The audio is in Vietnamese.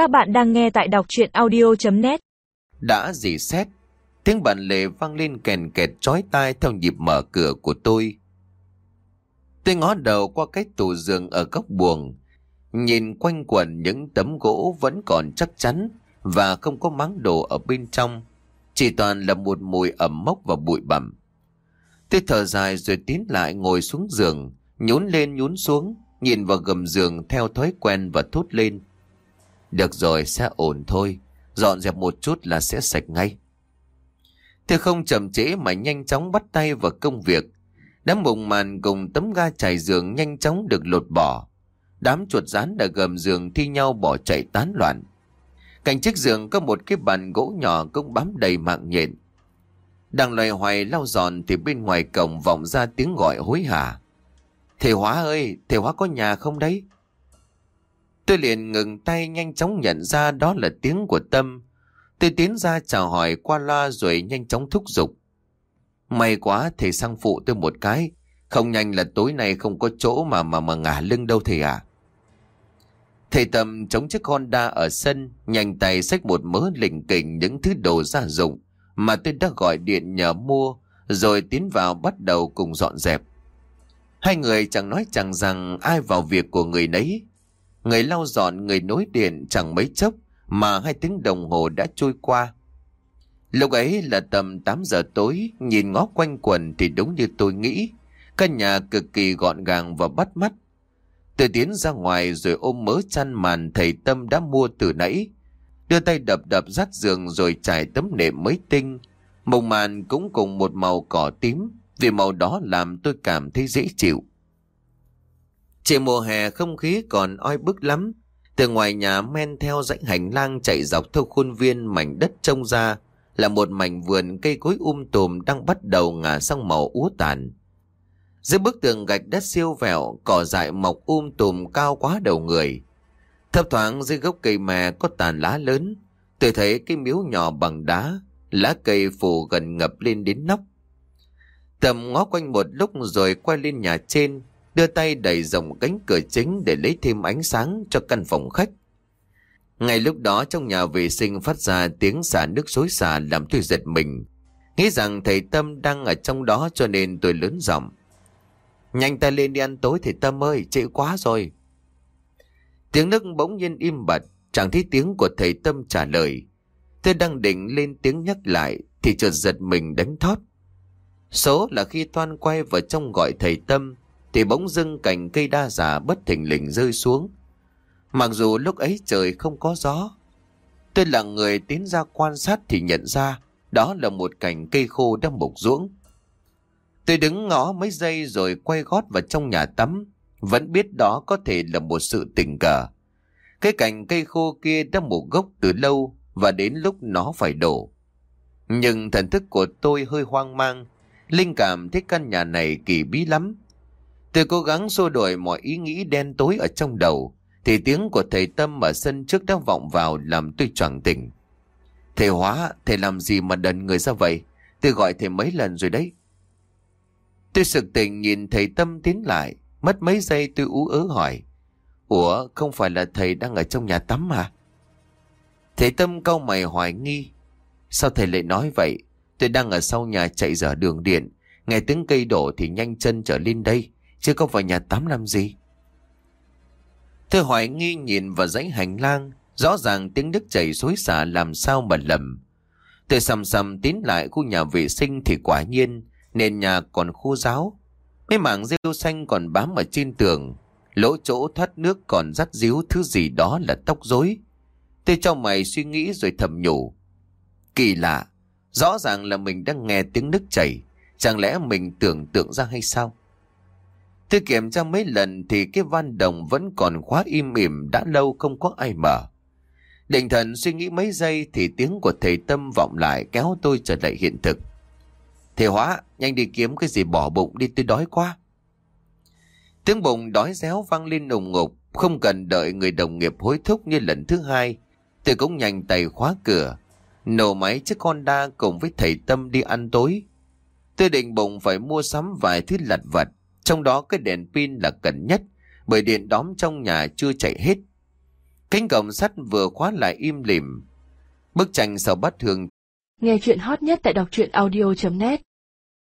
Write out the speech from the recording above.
Các bạn đang nghe tại đọc chuyện audio.net Đã dì xét, tiếng bản lề vang lên kèn kẹt chói tai theo nhịp mở cửa của tôi. Tôi ngó đầu qua cái tủ giường ở góc buồng, nhìn quanh quẩn những tấm gỗ vẫn còn chắc chắn và không có máng đồ ở bên trong. Chỉ toàn là một mùi ẩm mốc và bụi bặm. Tôi thở dài rồi tiến lại ngồi xuống giường, nhún lên nhún xuống, nhìn vào gầm giường theo thói quen và thốt lên. Được rồi, sẽ ổn thôi, dọn dẹp một chút là sẽ sạch ngay. Thưa không chậm trễ mà nhanh chóng bắt tay vào công việc. Đám bụng màn cùng tấm ga trải giường nhanh chóng được lột bỏ. Đám chuột rán đã gầm giường thi nhau bỏ chạy tán loạn. Cạnh chiếc giường có một cái bàn gỗ nhỏ cũng bám đầy mạng nhện. Đang loay hoay lau dọn thì bên ngoài cổng vọng ra tiếng gọi hối hả. Thầy Hóa ơi, thầy Hóa có nhà không đấy? Tôi liền ngừng tay nhanh chóng nhận ra đó là tiếng của Tâm. Tôi tiến ra chào hỏi qua loa rồi nhanh chóng thúc giục. May quá thầy sang phụ tôi một cái. Không nhanh là tối nay không có chỗ mà mà mà ngả lưng đâu thầy à. Thầy Tâm chống chiếc Honda ở sân, nhanh tay xách một mớ lỉnh kỉnh những thứ đồ gia dụng mà tôi đã gọi điện nhờ mua, rồi tiến vào bắt đầu cùng dọn dẹp. Hai người chẳng nói chẳng rằng ai vào việc của người nấy. Người lau dọn, người nối điện chẳng mấy chốc mà hai tiếng đồng hồ đã trôi qua. Lúc ấy là tầm 8 giờ tối, nhìn ngó quanh quần thì đúng như tôi nghĩ. Căn nhà cực kỳ gọn gàng và bắt mắt. Tôi tiến ra ngoài rồi ôm mớ chăn màn thầy Tâm đã mua từ nãy. Đưa tay đập đập rát giường rồi trải tấm nệm mới tinh. mùng màn cũng cùng một màu cỏ tím, vì màu đó làm tôi cảm thấy dễ chịu. Trời mùa hè không khí còn oi bức lắm. Từ ngoài nhà men theo dãy hành lang chạy dọc theo khuôn viên mảnh đất trông ra là một mảnh vườn cây cối um tùm đang bắt đầu ngả sang màu úa tàn. Dưới bức tường gạch đất siêu vẹo, cỏ dại mọc um tùm cao quá đầu người. Thấp thoáng dưới gốc cây mè có tàn lá lớn, tôi thấy cái miếu nhỏ bằng đá, lá cây phủ gần ngập lên đến nóc. Tầm ngó quanh một lúc rồi quay lên nhà trên, đưa tay đẩy rộng cánh cửa chính để lấy thêm ánh sáng cho căn phòng khách. Ngay lúc đó trong nhà vệ sinh phát ra tiếng xả nước xối xả làm tôi giật mình. Nghĩ rằng thầy Tâm đang ở trong đó cho nên tôi lớn giọng. Nhanh tay lên đi ăn tối thầy Tâm ơi, trễ quá rồi. Tiếng nước bỗng nhiên im bặt, chẳng thấy tiếng của thầy Tâm trả lời. Tôi đang định lên tiếng nhắc lại thì chợt giật mình đánh thót. Số là khi Toan quay vào trong gọi thầy Tâm thì bỗng dưng cành cây đa giả bất thình lình rơi xuống. Mặc dù lúc ấy trời không có gió, tôi là người tiến ra quan sát thì nhận ra đó là một cành cây khô đang mục ruỗng. Tôi đứng ngó mấy giây rồi quay gót vào trong nhà tắm, vẫn biết đó có thể là một sự tình cờ. Cái cành cây khô kia đã mục gốc từ lâu và đến lúc nó phải đổ. Nhưng thần thức của tôi hơi hoang mang, linh cảm thấy căn nhà này kỳ bí lắm. Tôi cố gắng xua đuổi mọi ý nghĩ đen tối ở trong đầu, thì tiếng của thầy Tâm ở sân trước đã vọng vào làm tôi choàng tỉnh. Thầy hóa, thầy làm gì mà đần người ra vậy? Tôi gọi thầy mấy lần rồi đấy. Tôi sực tỉnh nhìn thầy Tâm tiến lại, mất mấy giây tôi ú ớ hỏi. Ủa, không phải là thầy đang ở trong nhà tắm à? Thầy Tâm câu mày hoài nghi. Sao thầy lại nói vậy? Tôi đang ở sau nhà chạy dở đường điện. Nghe tiếng cây đổ thì nhanh chân trở lên đây. Chứ không phải nhà tắm làm gì. Tôi hoài nghi nhìn vào dãy hành lang. Rõ ràng tiếng nước chảy xối xả làm sao mà lầm. Tôi sầm sầm tiến lại khu nhà vệ sinh thì quả nhiên nền nhà còn khô ráo. Mấy mảng rêu xanh còn bám ở trên tường. Lỗ chỗ thoát nước còn rắt díu thứ gì đó là tóc rối. Tôi cho mày suy nghĩ rồi thầm nhủ. Kỳ lạ, rõ ràng là mình đang nghe tiếng nước chảy. Chẳng lẽ mình tưởng tượng ra hay sao? Tôi kiểm tra mấy lần thì cái van đồng vẫn còn khóa im ỉm đã lâu không có ai mở. Định thần suy nghĩ mấy giây thì tiếng của thầy Tâm vọng lại kéo tôi trở lại hiện thực. Thầy Hóa, nhanh đi kiếm cái gì bỏ bụng đi tôi đói quá. Tiếng bụng đói réo vang lên nồng ngục, không cần đợi người đồng nghiệp hối thúc như lần thứ hai. Tôi cũng nhanh tay khóa cửa, nổ máy chiếc con cùng với thầy Tâm đi ăn tối. Tôi định bụng phải mua sắm vài thứ lặt vặt, trong đó cái đèn pin là cần nhất, bởi điện đóm trong nhà chưa chạy hết. Cánh cổng sắt vừa khóa lại im lìm. Bức tranh sau bát thường Nghe chuyện hot nhất tại đọc truyện audio.net